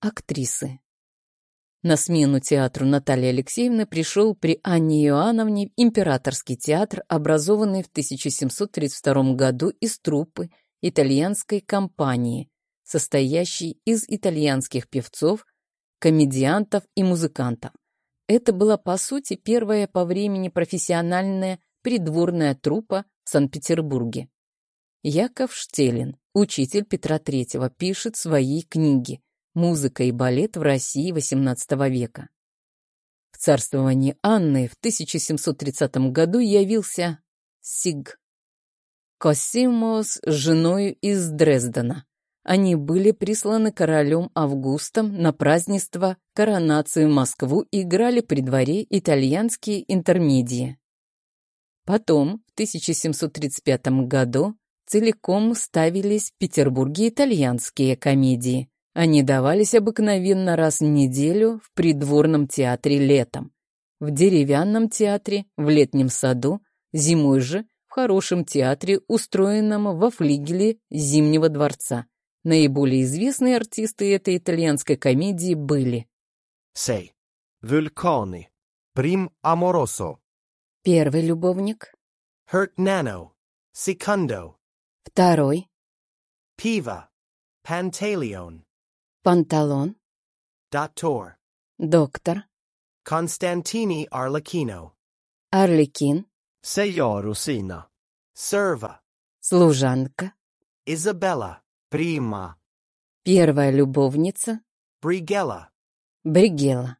Актрисы. На смену театру Натальи Алексеевны пришел при Анне Иоанновне Императорский театр, образованный в 1732 году из труппы итальянской компании, состоящей из итальянских певцов, комедиантов и музыкантов. Это была, по сути, первая по времени профессиональная придворная труппа в Санкт-Петербурге. Яков Штелин, учитель Петра III, пишет свои книги «Музыка и балет в России XVIII века». В царствовании Анны в 1730 году явился Сиг Косимо с женой из Дрездена. Они были присланы королем Августом на празднество коронации в Москву и играли при дворе итальянские интермедии. Потом, в 1735 году, целиком ставились в Петербурге итальянские комедии. Они давались обыкновенно раз в неделю в придворном театре летом, в деревянном театре, в летнем саду, зимой же в хорошем театре, устроенном во флигеле Зимнего дворца. Наиболее известные артисты этой итальянской комедии были Сей. Вулканы. Прим Аморосо. Первый любовник, Hurt Nano. Secundo. второй, Piva. Pantaleon. Панталон, Dator. доктор, Constantini Arlecchino. арлекин, Seja Rosina. Serva. служанка, Isabella. Prima. первая любовница, Brigella. Бригела.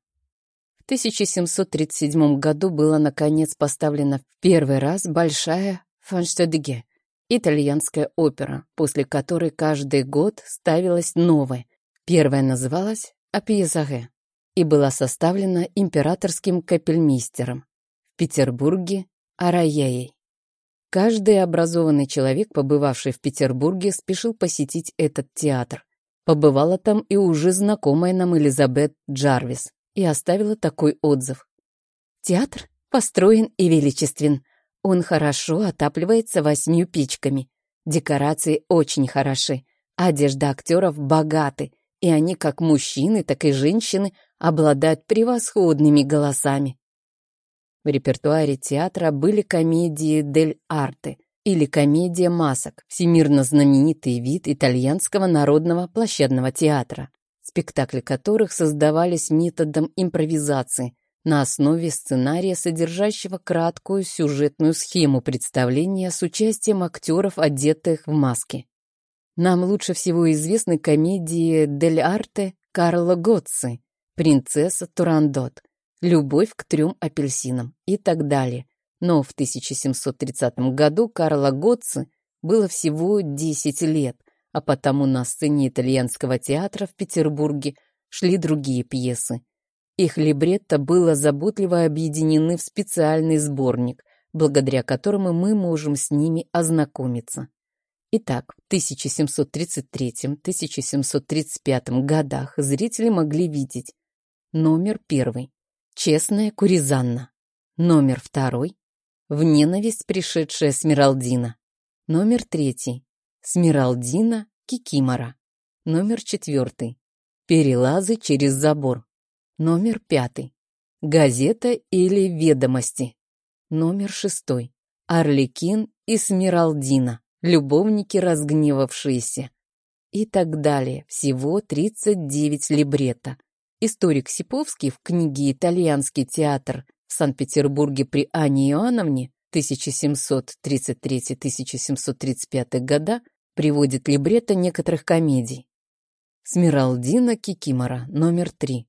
В 1737 году была, наконец, поставлена в первый раз большая фанштедге, итальянская опера, после которой каждый год ставилась новая. Первая называлась «Апиезаге» и была составлена императорским капельмейстером в Петербурге Араяей. Каждый образованный человек, побывавший в Петербурге, спешил посетить этот театр. Побывала там и уже знакомая нам Элизабет Джарвис и оставила такой отзыв. Театр построен и величествен. Он хорошо отапливается восьмью печками. Декорации очень хороши. Одежда актеров богаты, и они, как мужчины, так и женщины, обладают превосходными голосами. В репертуаре театра были комедии «Дель Арте» или комедия масок, всемирно знаменитый вид итальянского народного площадного театра, спектакли которых создавались методом импровизации на основе сценария, содержащего краткую сюжетную схему представления с участием актеров, одетых в маски. Нам лучше всего известны комедии «Дель Арте» Карла Готци, «Принцесса Турандот», «Любовь к трем апельсинам» и так далее. Но в 1730 году Карла Готци было всего 10 лет, а потому на сцене итальянского театра в Петербурге шли другие пьесы. Их либретто было заботливо объединены в специальный сборник, благодаря которому мы можем с ними ознакомиться. Итак, в 1733-1735 годах зрители могли видеть номер первый «Честная Куризанна», номер второй «В ненависть пришедшая Смиралдина», номер третий «Смиралдина Кикимора», номер четвертый «Перелазы через забор», номер пятый «Газета или ведомости», номер шестой «Орликин и Смиралдина», любовники разгневавшиеся и так далее. Всего 39 либретто. Историк Сиповский в книге «Итальянский театр» в Санкт-Петербурге при Анне Иоанновне 1733-1735 года приводит либретто некоторых комедий. Смиралдина Кикимора, номер 3.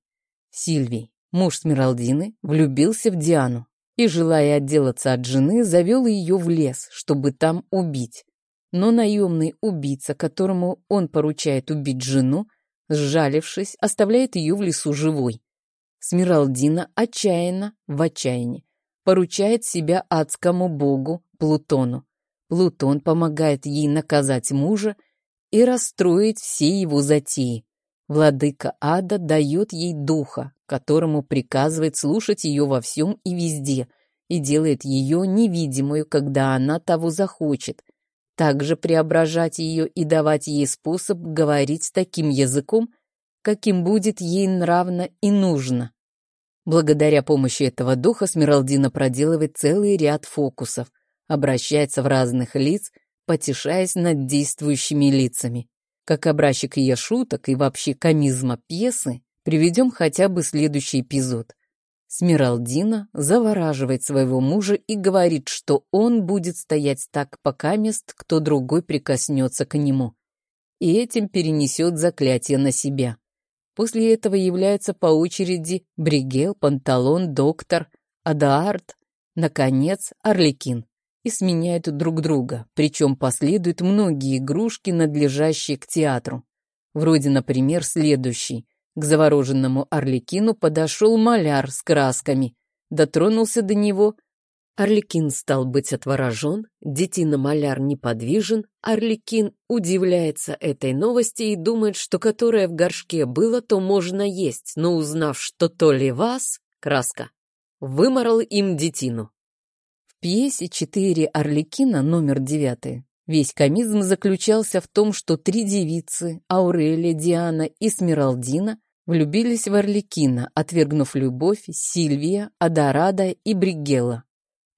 Сильвий, муж Смиралдины, влюбился в Диану и, желая отделаться от жены, завел ее в лес, чтобы там убить. Но наемный убийца, которому он поручает убить жену, сжалившись, оставляет ее в лесу живой. Смиралдина отчаянно, в отчаянии, поручает себя адскому богу Плутону. Плутон помогает ей наказать мужа и расстроить все его затеи. Владыка ада дает ей духа, которому приказывает слушать ее во всем и везде, и делает ее невидимую, когда она того захочет, также преображать ее и давать ей способ говорить таким языком, каким будет ей нравно и нужно. Благодаря помощи этого духа Смиралдина проделывает целый ряд фокусов, обращается в разных лиц, потешаясь над действующими лицами. Как образчик ее шуток и вообще комизма пьесы, приведем хотя бы следующий эпизод. Смиралдина завораживает своего мужа и говорит, что он будет стоять так, пока мест кто другой прикоснется к нему, и этим перенесет заклятие на себя. После этого являются по очереди Бригел, Панталон, Доктор, Адаарт, наконец, Орликин и сменяют друг друга, причем последуют многие игрушки, надлежащие к театру. Вроде, например, следующий – к завороженному Орликину подошел маляр с красками, дотронулся до него. Орликин стал быть отворожен, детина-маляр неподвижен, Орликин удивляется этой новости и думает, что которое в горшке было, то можно есть, но узнав, что то ли вас, краска, выморал им детину. В пьесе «Четыре Орликина» номер девятый Весь комизм заключался в том, что три девицы, Аурелия, Диана и Смиралдина, влюбились в Орликина, отвергнув любовь Сильвия, Адорада и Бригелла.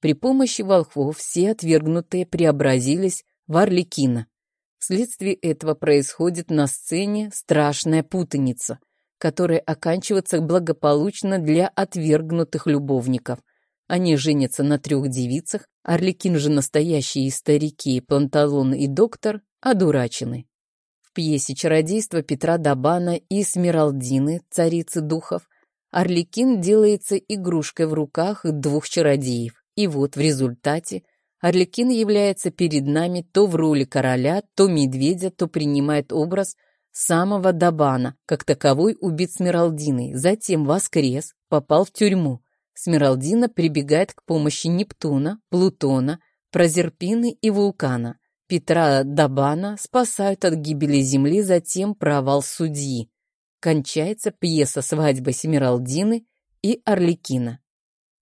При помощи волхвов все отвергнутые преобразились в Орликина. Вследствие этого происходит на сцене страшная путаница, которая оканчивается благополучно для отвергнутых любовников. Они женятся на трех девицах, Орликин же настоящие старики, Панталон и доктор, одурачены. В пьесе «Чародейство» Петра Дабана и Смиралдины, царицы духов, Орликин делается игрушкой в руках двух чародеев. И вот в результате Орликин является перед нами то в роли короля, то медведя, то принимает образ самого Дабана, как таковой убит Смиралдиной, затем воскрес, попал в тюрьму. Смиралдина прибегает к помощи Нептуна, Плутона, Прозерпины и Вулкана. Петра Дабана спасают от гибели земли, затем провал судьи. Кончается пьеса «Свадьба Семиралдины» и «Орликина».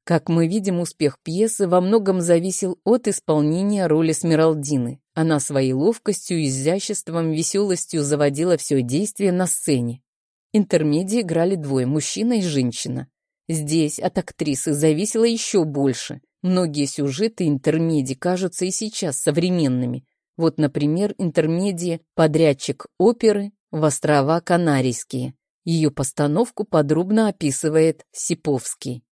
Как мы видим, успех пьесы во многом зависел от исполнения роли Смиралдины. Она своей ловкостью, изяществом, веселостью заводила все действие на сцене. Интермедии играли двое, мужчина и женщина. Здесь от актрисы зависело еще больше. Многие сюжеты интермедий кажутся и сейчас современными, вот, например, интермедия «Подрядчик оперы» в острова Канарийские. Ее постановку подробно описывает Сиповский.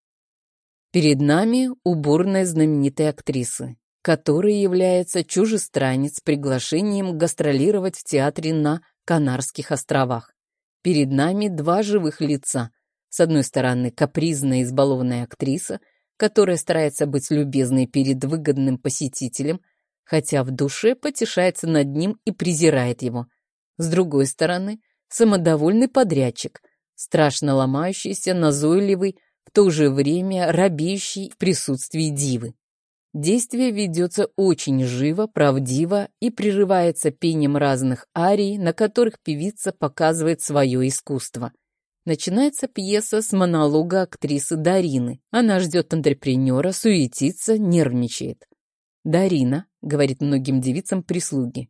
Перед нами уборная знаменитой актрисы, которая является чужестранец с приглашением гастролировать в театре на Канарских островах. Перед нами два живых лица. С одной стороны, капризная избалованная актриса, которая старается быть любезной перед выгодным посетителем – хотя в душе потешается над ним и презирает его. С другой стороны, самодовольный подрядчик, страшно ломающийся, назойливый, в то же время робеющий в присутствии дивы. Действие ведется очень живо, правдиво и прерывается пением разных арий, на которых певица показывает свое искусство. Начинается пьеса с монолога актрисы Дарины. Она ждет антрепренера, суетится, нервничает. Дарина, говорит многим девицам прислуги.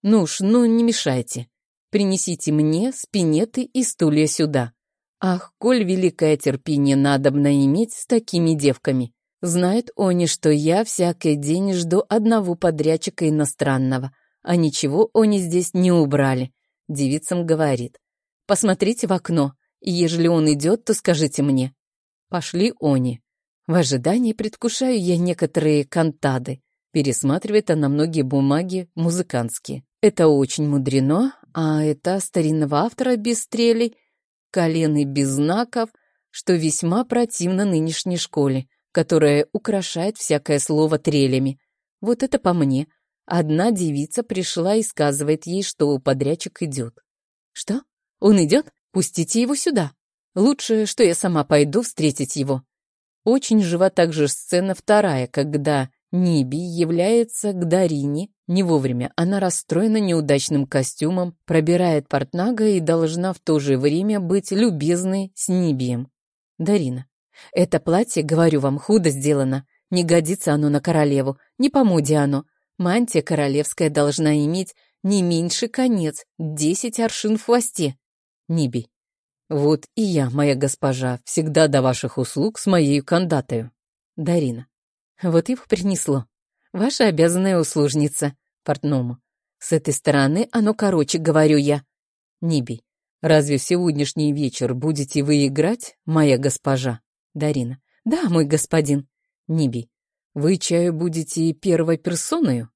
«Ну уж, ну не мешайте. Принесите мне спинеты и стулья сюда. Ах, коль великое терпение надобно иметь с такими девками. Знают они, что я всякий день жду одного подрядчика иностранного, а ничего они здесь не убрали», — девицам говорит. «Посмотрите в окно, ежели он идет, то скажите мне». Пошли они. В ожидании предвкушаю я некоторые кантады. Пересматривает она многие бумаги музыкантские. Это очень мудрено, а это старинного автора без стрелей, колены без знаков, что весьма противно нынешней школе, которая украшает всякое слово трелями. Вот это по мне. Одна девица пришла и сказывает ей, что подрядчик идет. Что? Он идет? Пустите его сюда. Лучше, что я сама пойду встретить его. Очень жива также сцена вторая, когда Ниби является к Дарине не вовремя. Она расстроена неудачным костюмом, пробирает портнага и должна в то же время быть любезной с Нибием. Дарина. Это платье, говорю вам, худо сделано. Не годится оно на королеву, не по моде оно. Мантия королевская должна иметь не меньше конец, десять аршин в хвосте. Ниби. Вот и я, моя госпожа, всегда до ваших услуг с моей кандатою. Дарина. Вот его принесло. Ваша обязанная услужница. Портному. С этой стороны оно короче, говорю я. Ниби. Разве сегодняшний вечер будете вы играть, моя госпожа? Дарина. Да, мой господин. Ниби. Вы чаю будете первой персоною?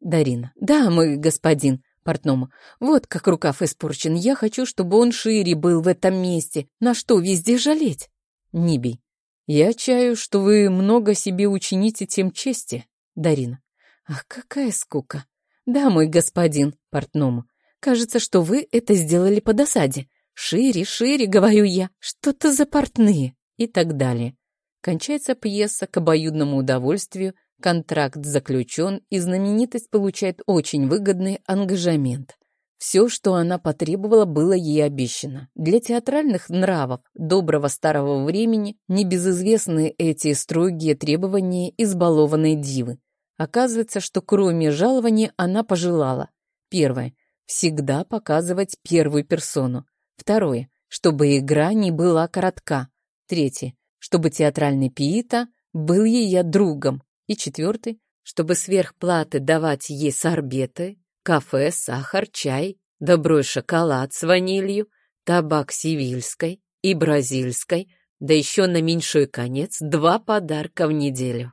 Дарина. Да, мой господин. Портному. Вот как рукав испорчен. Я хочу, чтобы он шире был в этом месте. На что везде жалеть? Ниби. Я чаю, что вы много себе учините тем чести. Дарина. Ах, какая скука. Да, мой господин. Портному. Кажется, что вы это сделали по досаде. Шире, шире, говорю я. Что-то за портные. И так далее. Кончается пьеса к обоюдному удовольствию, контракт заключен, и знаменитость получает очень выгодный ангажемент. Все, что она потребовала, было ей обещано. Для театральных нравов доброго старого времени небезызвестны эти строгие требования избалованной дивы. Оказывается, что кроме жалования она пожелала. Первое всегда показывать первую персону. Второе, чтобы игра не была коротка. Третье, чтобы театральный пиита был ее другом. И четвертый, чтобы сверхплаты давать ей сорбеты, кафе, сахар, чай, доброй шоколад с ванилью, табак сивильской и бразильской, да еще на меньшой конец два подарка в неделю.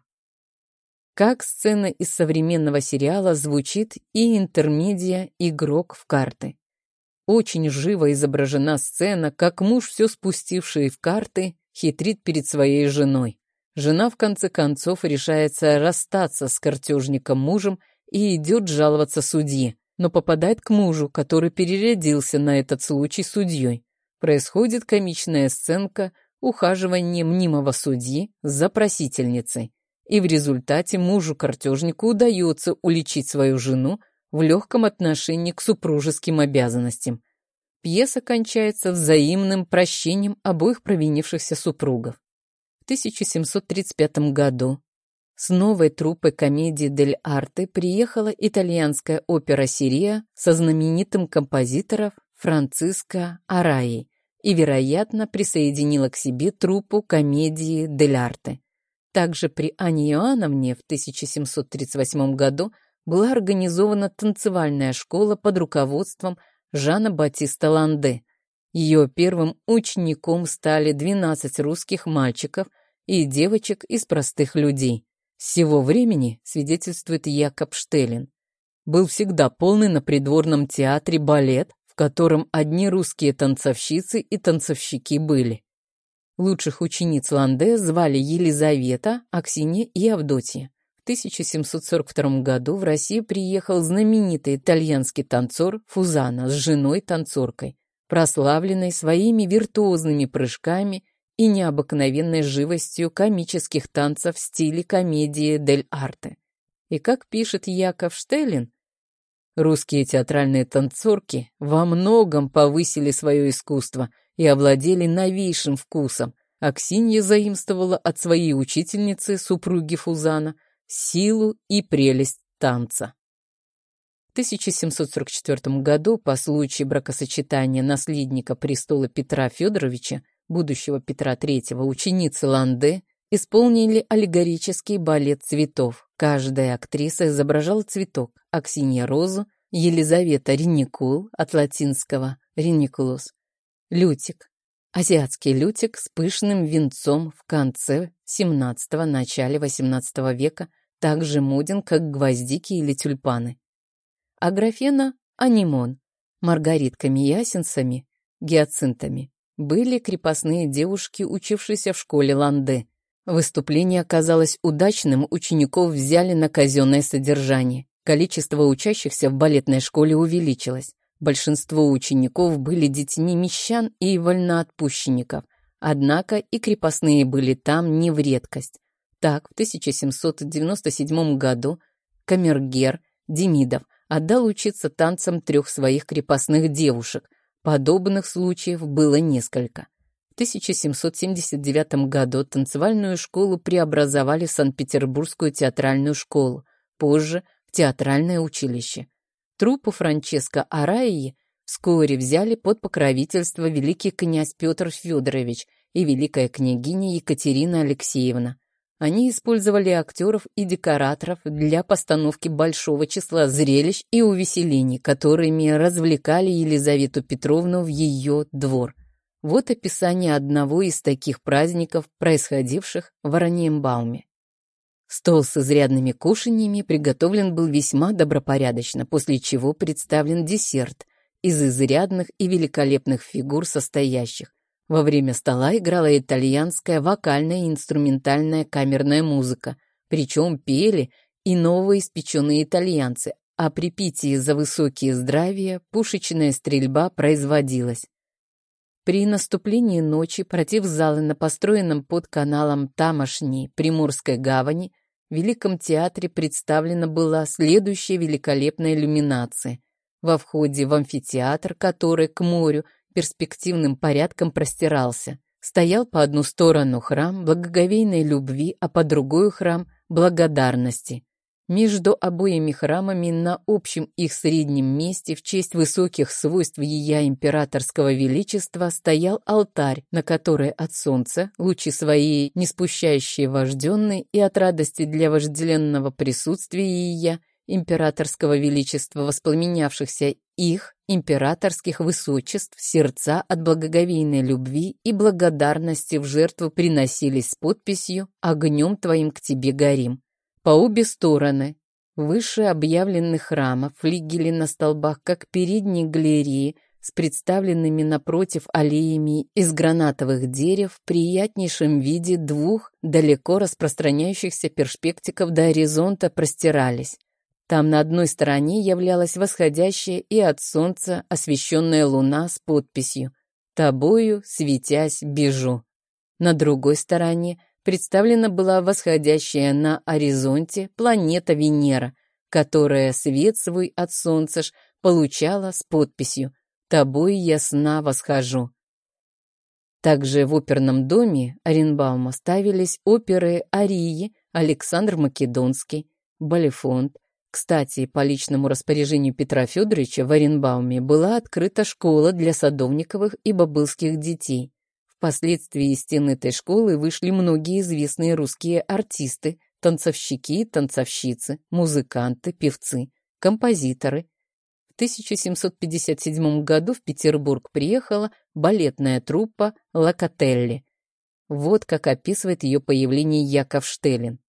Как сцена из современного сериала звучит и интермедия «Игрок в карты». Очень живо изображена сцена, как муж, все спустивший в карты, хитрит перед своей женой. Жена, в конце концов, решается расстаться с картежником мужем и идет жаловаться судье, но попадает к мужу, который перерядился на этот случай судьей. Происходит комичная сценка ухаживания мнимого судьи за просительницей и в результате мужу-картежнику удается уличить свою жену в легком отношении к супружеским обязанностям. Пьеса кончается взаимным прощением обоих провинившихся супругов. В 1735 году с новой труппой комедии «Дель Арте» приехала итальянская опера «Сирия» со знаменитым композитором Франциско Араи и, вероятно, присоединила к себе труппу комедии «Дель Арте». Также при Ане Иоанновне в 1738 году была организована танцевальная школа под руководством Жана Батиста Ланде. Ее первым учеником стали 12 русских мальчиков и девочек из простых людей. С сего времени, свидетельствует Якоб Штеллин, был всегда полный на придворном театре балет, в котором одни русские танцовщицы и танцовщики были. Лучших учениц Ланде звали Елизавета, Аксинья и Авдотья. В 1742 году в Россию приехал знаменитый итальянский танцор Фузана с женой-танцоркой, прославленной своими виртуозными прыжками и необыкновенной живостью комических танцев в стиле комедии дель арте. И как пишет Яков Штеллин, русские театральные танцорки во многом повысили свое искусство – и овладели новейшим вкусом. Аксинья заимствовала от своей учительницы, супруги Фузана, силу и прелесть танца. В 1744 году по случаю бракосочетания наследника престола Петра Федоровича, будущего Петра III, ученицы Ланде, исполнили аллегорический балет цветов. Каждая актриса изображала цветок. Аксинья – розу, Елизавета – реникул, от латинского «реникулус», Лютик. Азиатский лютик с пышным венцом в конце 17-го, начале 18 века, также моден, как гвоздики или тюльпаны. Аграфена – анимон, маргаритками-ясенцами, гиацинтами. Были крепостные девушки, учившиеся в школе Ланде. Выступление оказалось удачным, учеников взяли на казенное содержание. Количество учащихся в балетной школе увеличилось. Большинство учеников были детьми мещан и вольноотпущенников, однако и крепостные были там не в редкость. Так, в 1797 году камергер Демидов отдал учиться танцам трех своих крепостных девушек. Подобных случаев было несколько. В 1779 году танцевальную школу преобразовали в Санкт-Петербургскую театральную школу, позже в театральное училище. Труппу Франческо Араи вскоре взяли под покровительство великий князь Петр Федорович и великая княгиня Екатерина Алексеевна. Они использовали актеров и декораторов для постановки большого числа зрелищ и увеселений, которыми развлекали Елизавету Петровну в ее двор. Вот описание одного из таких праздников, происходивших в Ораниембауме. Стол с изрядными кушаньями приготовлен был весьма добропорядочно, после чего представлен десерт из изрядных и великолепных фигур состоящих. Во время стола играла итальянская вокальная и инструментальная камерная музыка, причем пели и новоиспеченные итальянцы, а при питии за высокие здравия пушечная стрельба производилась. При наступлении ночи против зала на построенном под каналом Тамошней Приморской гавани в Великом театре представлена была следующая великолепная иллюминация. Во входе в амфитеатр, который к морю перспективным порядком простирался, стоял по одну сторону храм благоговейной любви, а по другую храм благодарности. Между обоими храмами на общем их среднем месте в честь высоких свойств Ея императорского величества стоял алтарь, на который от солнца лучи свои не спущающие вожденные и от радости для вожделенного присутствия Ея императорского величества воспламенявшихся их императорских высочеств сердца от благоговейной любви и благодарности в жертву приносились с подписью «Огнем твоим к тебе горим». По обе стороны, выше объявленных храмов, флигели на столбах, как передние галереи, с представленными напротив аллеями из гранатовых дерев в приятнейшем виде двух далеко распространяющихся перспектиков до горизонта простирались. Там на одной стороне являлась восходящая и от солнца освещенная луна с подписью «Тобою, светясь, бежу». На другой стороне представлена была восходящая на горизонте планета Венера, которая свет свой от солнца ж получала с подписью «Тобой ясна восхожу». Также в оперном доме Оренбаума ставились оперы Арии, Александр Македонский, Балифонт. Кстати, по личному распоряжению Петра Федоровича в Оренбауме была открыта школа для садовниковых и бобылских детей. Впоследствии из стен этой школы вышли многие известные русские артисты, танцовщики, танцовщицы, музыканты, певцы, композиторы. В 1757 году в Петербург приехала балетная труппа «Локотелли». Вот как описывает ее появление Яков Штеллин.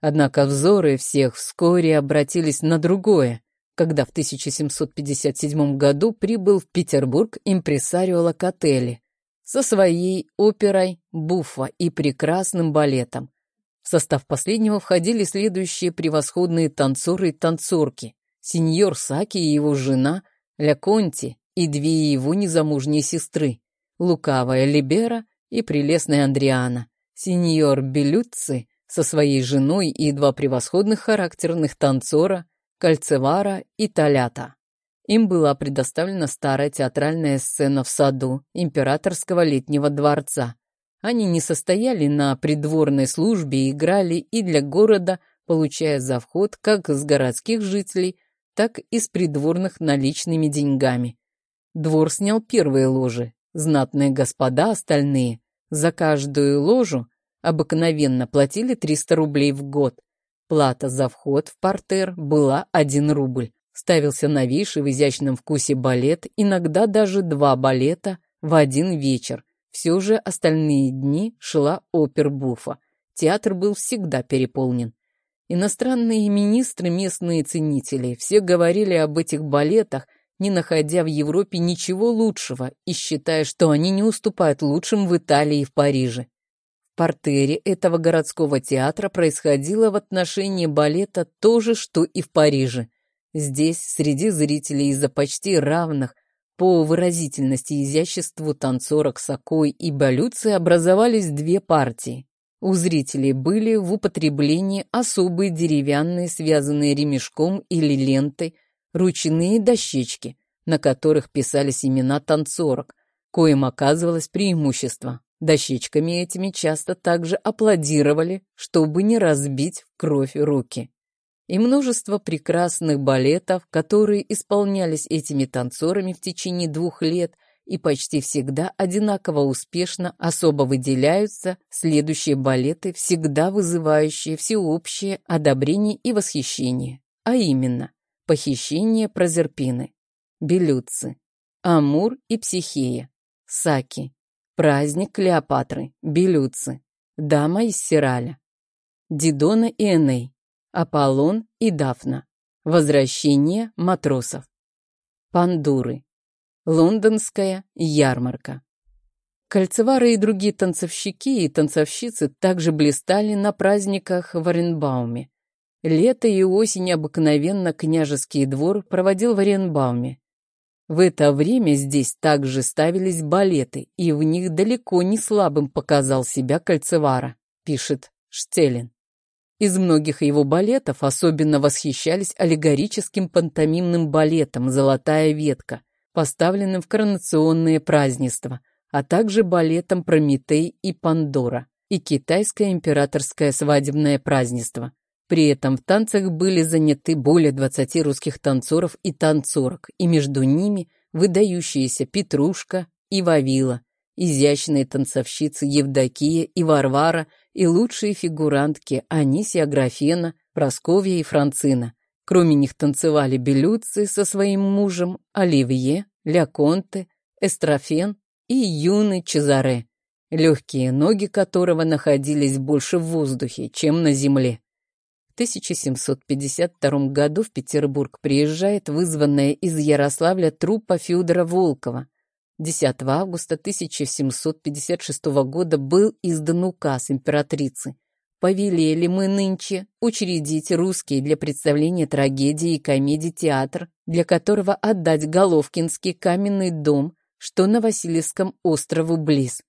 Однако взоры всех вскоре обратились на другое, когда в 1757 году прибыл в Петербург импресарио Локотелли, со своей оперой «Буффа» и прекрасным балетом. В состав последнего входили следующие превосходные танцоры и танцорки. Сеньор Саки и его жена, Ля Конти и две его незамужние сестры, лукавая Либера и прелестная Андриана, сеньор Белюцци со своей женой и два превосходных характерных танцора, Кальцевара и Талята. Им была предоставлена старая театральная сцена в саду императорского летнего дворца. Они не состояли на придворной службе и играли и для города, получая за вход как с городских жителей, так и с придворных наличными деньгами. Двор снял первые ложи, знатные господа остальные. За каждую ложу обыкновенно платили 300 рублей в год. Плата за вход в портер была 1 рубль. Ставился новейший в изящном вкусе балет, иногда даже два балета в один вечер. Все же остальные дни шла опер-буфа. Театр был всегда переполнен. Иностранные министры, местные ценители, все говорили об этих балетах, не находя в Европе ничего лучшего и считая, что они не уступают лучшим в Италии и в Париже. Портере этого городского театра происходило в отношении балета то же, что и в Париже. Здесь, среди зрителей из-за почти равных по выразительности и изяществу танцорок Сакой и Балюцы образовались две партии. У зрителей были в употреблении особые деревянные, связанные ремешком или лентой, ручные дощечки, на которых писались имена танцорок, коим оказывалось преимущество. Дощечками этими часто также аплодировали, чтобы не разбить в кровь руки. и множество прекрасных балетов, которые исполнялись этими танцорами в течение двух лет и почти всегда одинаково успешно особо выделяются следующие балеты, всегда вызывающие всеобщее одобрение и восхищение, а именно «Похищение Прозерпины», «Белюци», «Амур и Психея», «Саки», «Праздник Клеопатры», «Белюци», «Дама из Сираля», «Дидона и Эней», «Аполлон и Дафна», «Возвращение матросов», «Пандуры», Лондонская ярмарка. Кольцевары и другие танцовщики и танцовщицы также блистали на праздниках в Оренбауме. Лето и осень обыкновенно княжеский двор проводил в Оренбауме. В это время здесь также ставились балеты, и в них далеко не слабым показал себя Кольцевара, пишет Штелин. Из многих его балетов особенно восхищались аллегорическим пантомимным балетом «Золотая ветка», поставленным в коронационные празднества, а также балетом «Прометей» и «Пандора» и китайское императорское свадебное празднество. При этом в танцах были заняты более 20 русских танцоров и танцорок, и между ними выдающиеся Петрушка и Вавила, изящные танцовщицы Евдокия и Варвара и лучшие фигурантки Анисия Аграфена, Просковья и Францина, Кроме них танцевали Белюци со своим мужем, Оливье, Ляконте, Эстрофен и юный Чезаре, легкие ноги которого находились больше в воздухе, чем на земле. В 1752 году в Петербург приезжает вызванная из Ярославля труппа Федора Волкова. 10 августа 1756 года был издан указ императрицы – Повелели мы нынче учредить русский для представления трагедии и комедий театр, для которого отдать Головкинский каменный дом, что на Васильевском острову близ,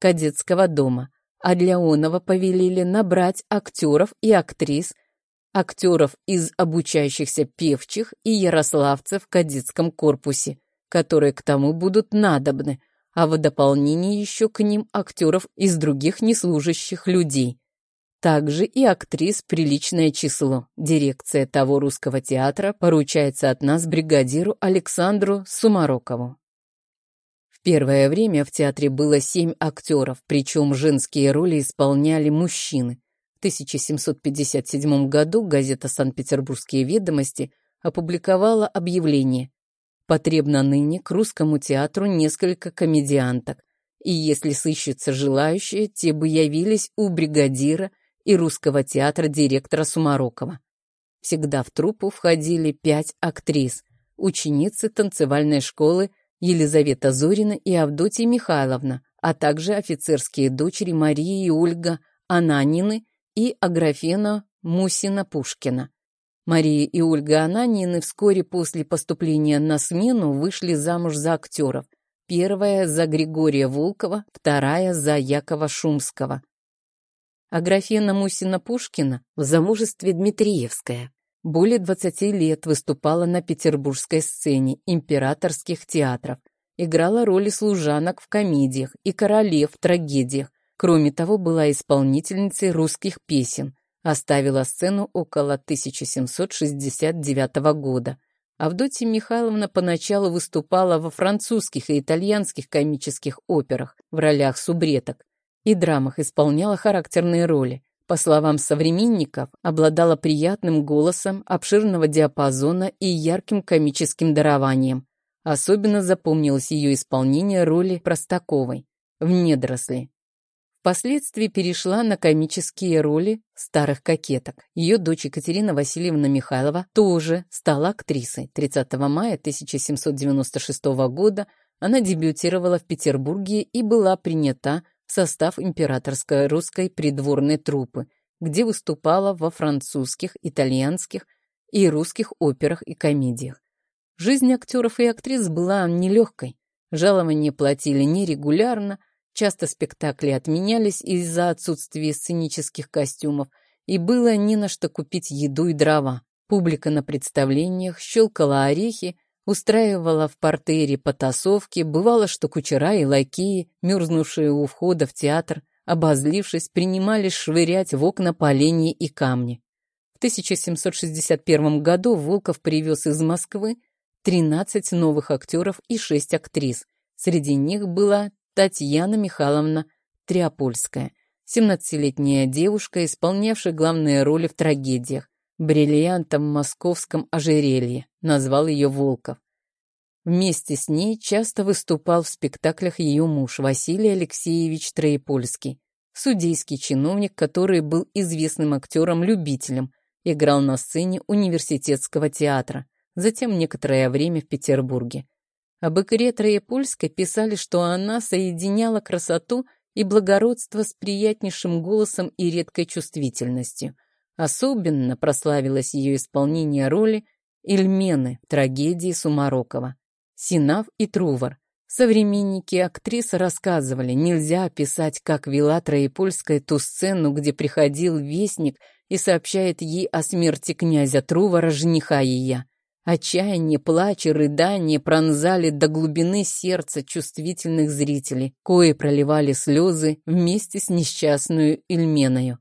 кадетского дома, а для оного повелели набрать актеров и актрис, актеров из обучающихся певчих и ярославцев в кадетском корпусе, которые к тому будут надобны, а в дополнение еще к ним актеров из других неслужащих людей – также и актрис приличное число. Дирекция того русского театра поручается от нас бригадиру Александру Сумарокову. В первое время в театре было семь актеров, причем женские роли исполняли мужчины. В 1757 году газета «Санкт-Петербургские ведомости» опубликовала объявление «Потребно ныне к русскому театру несколько комедианток, и если сыщутся желающие, те бы явились у бригадира – и русского театра директора Сумарокова. Всегда в труппу входили пять актрис, ученицы танцевальной школы Елизавета Зорина и Авдотья Михайловна, а также офицерские дочери Мария и Ольга Ананины и Аграфена Мусина-Пушкина. Мария и Ольга Ананины вскоре после поступления на смену вышли замуж за актеров. Первая за Григория Волкова, вторая за Якова Шумского Аграфена Мусина-Пушкина в замужестве Дмитриевская. Более 20 лет выступала на петербургской сцене императорских театров, играла роли служанок в комедиях и королев в трагедиях. Кроме того, была исполнительницей русских песен, оставила сцену около 1769 года. Авдотья Михайловна поначалу выступала во французских и итальянских комических операх в ролях субреток, и драмах исполняла характерные роли. По словам современников, обладала приятным голосом, обширного диапазона и ярким комическим дарованием. Особенно запомнилось ее исполнение роли Простаковой в «Недоросли». Впоследствии перешла на комические роли старых кокеток. Ее дочь Екатерина Васильевна Михайлова тоже стала актрисой. 30 мая 1796 года она дебютировала в Петербурге и была принята состав императорской русской придворной труппы, где выступала во французских, итальянских и русских операх и комедиях. Жизнь актеров и актрис была нелегкой. Жалования платили нерегулярно, часто спектакли отменялись из-за отсутствия сценических костюмов, и было не на что купить еду и дрова. Публика на представлениях щелкала орехи, устраивала в портере потасовки, бывало, что кучера и лакеи, мерзнувшие у входа в театр, обозлившись, принимались швырять в окна поленья и камни. В 1761 году Волков привез из Москвы 13 новых актеров и 6 актрис. Среди них была Татьяна Михайловна Триопольская, 17-летняя девушка, исполнявшая главные роли в трагедиях. «Бриллиантом в московском ожерелье», назвал ее Волков. Вместе с ней часто выступал в спектаклях ее муж Василий Алексеевич Троепольский, судейский чиновник, который был известным актером-любителем, играл на сцене университетского театра, затем некоторое время в Петербурге. Об игре Троепольской писали, что она соединяла красоту и благородство с приятнейшим голосом и редкой чувствительностью. Особенно прославилось ее исполнение роли Эльмены в трагедии Сумарокова. Синав и Трувор. Современники актрисы рассказывали, нельзя описать, как вела Троепольская ту сцену, где приходил вестник и сообщает ей о смерти князя Трувора, жениха ее. Отчаяние, плач и рыдание пронзали до глубины сердца чувствительных зрителей, кои проливали слезы вместе с несчастную Ильменою.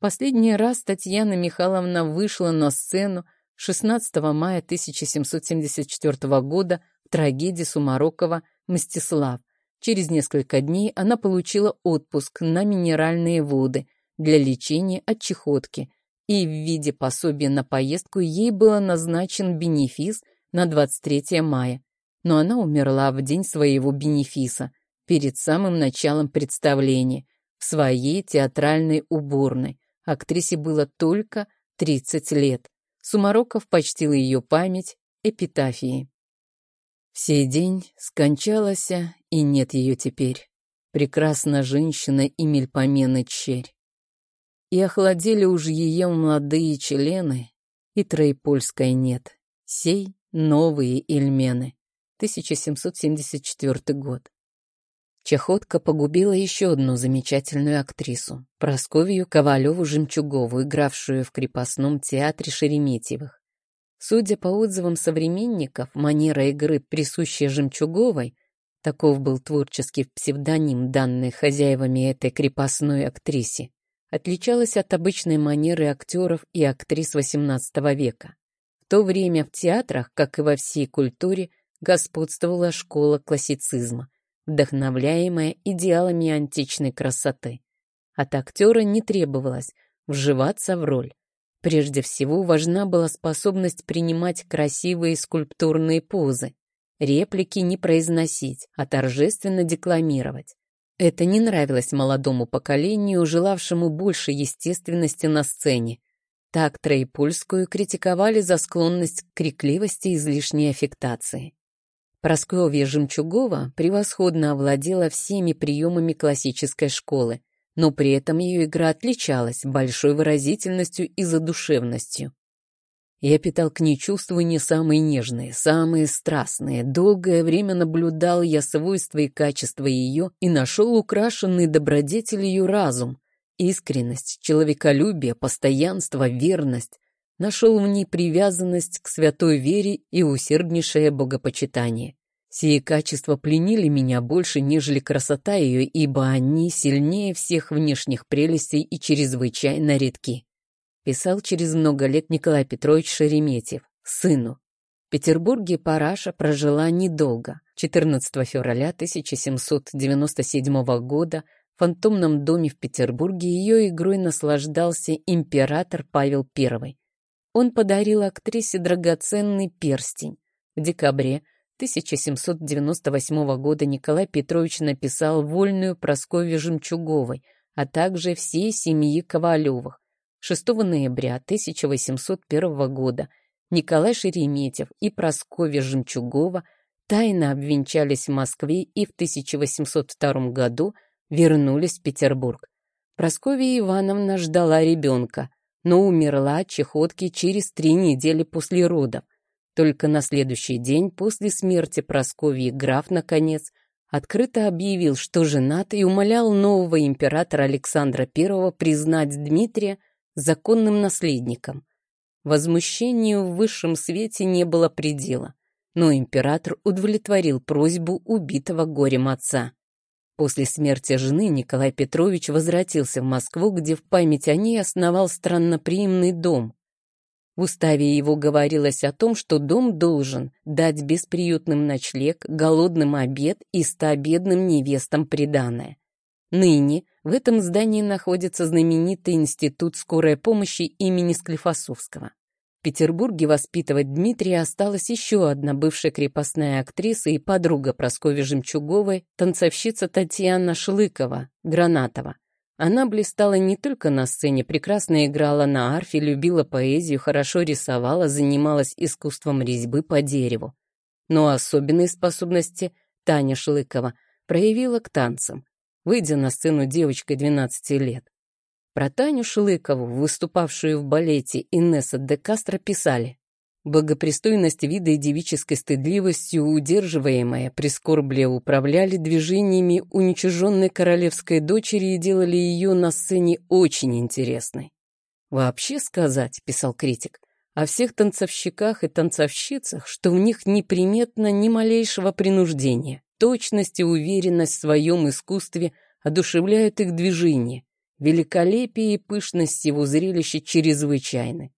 Последний раз Татьяна Михайловна вышла на сцену 16 мая 1774 года в трагедии Сумарокова «Мстислав». Через несколько дней она получила отпуск на минеральные воды для лечения от чехотки, и в виде пособия на поездку ей был назначен бенефис на 23 мая. Но она умерла в день своего бенефиса, перед самым началом представления, в своей театральной уборной. Актрисе было только 30 лет. Сумароков почтил ее память эпитафией. В сей день скончалась, и нет ее теперь. Прекрасна женщина и мельпомены черь. И охладели уж ее молодые члены, и троепольской нет. Сей новые Ильмены. 1774 год. Чахотка погубила еще одну замечательную актрису, Просковью Ковалеву-Жемчугову, игравшую в крепостном театре Шереметьевых. Судя по отзывам современников, манера игры, присущая Жемчуговой, таков был творческий псевдоним, данный хозяевами этой крепостной актрисе, отличалась от обычной манеры актеров и актрис XVIII века. В то время в театрах, как и во всей культуре, господствовала школа классицизма, вдохновляемая идеалами античной красоты. От актера не требовалось вживаться в роль. Прежде всего важна была способность принимать красивые скульптурные позы, реплики не произносить, а торжественно декламировать. Это не нравилось молодому поколению, желавшему больше естественности на сцене. Так Троепольскую критиковали за склонность к крикливости и излишней аффектации. Просковья Жемчугова превосходно овладела всеми приемами классической школы, но при этом ее игра отличалась большой выразительностью и задушевностью. Я питал к ней чувства не самые нежные, самые страстные. Долгое время наблюдал я свойства и качества ее и нашел украшенный добродетелью разум, искренность, человеколюбие, постоянство, верность, нашел в ней привязанность к святой вере и усерднейшее богопочитание. Сие качества пленили меня больше, нежели красота ее, ибо они сильнее всех внешних прелестей и чрезвычайно редки. Писал через много лет Николай Петрович Шереметьев, сыну. В Петербурге Параша прожила недолго. 14 февраля 1797 года в фантомном доме в Петербурге ее игрой наслаждался император Павел I. Он подарил актрисе драгоценный перстень. В декабре 1798 года Николай Петрович написал вольную Прасковье Жемчуговой, а также всей семьи Ковалевых. 6 ноября 1801 года Николай Шереметьев и Прасковья Жемчугова тайно обвенчались в Москве и в 1802 году вернулись в Петербург. Прасковья Ивановна ждала ребенка но умерла от чехотки через три недели после родов. Только на следующий день после смерти Прасковьи граф, наконец, открыто объявил, что женат и умолял нового императора Александра I признать Дмитрия законным наследником. Возмущению в высшем свете не было предела, но император удовлетворил просьбу убитого горем отца. После смерти жены Николай Петрович возвратился в Москву, где в память о ней основал странноприимный дом. В уставе его говорилось о том, что дом должен дать бесприютным ночлег, голодным обед и ста бедным невестам приданое. Ныне в этом здании находится знаменитый институт скорой помощи имени Склифосовского. В Петербурге воспитывать Дмитрия осталась еще одна бывшая крепостная актриса и подруга Прасковьи Жемчуговой, танцовщица Татьяна Шлыкова, Гранатова. Она блистала не только на сцене, прекрасно играла на арфе, любила поэзию, хорошо рисовала, занималась искусством резьбы по дереву. Но особенные способности Таня Шлыкова проявила к танцам, выйдя на сцену девочкой 12 лет. Про Таню Шлыкову, выступавшую в балете Инесса де Кастро, писали Богопристойность вида и девической стыдливостью, удерживаемая, прискорбля управляли движениями уничиженной королевской дочери и делали ее на сцене очень интересной. «Вообще сказать», — писал критик, о всех танцовщиках и танцовщицах, что в них неприметно ни малейшего принуждения, точность и уверенность в своем искусстве одушевляют их движение, великолепие и пышность его зрелища чрезвычайны.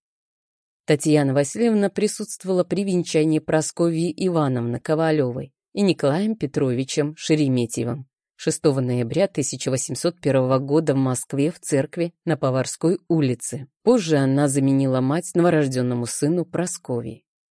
Татьяна Васильевна присутствовала при венчании Прасковьи Ивановны Ковалевой и Николаем Петровичем Шереметьевым 6 ноября 1801 года в Москве в церкви на Поварской улице. Позже она заменила мать новорожденному сыну Прасковьи.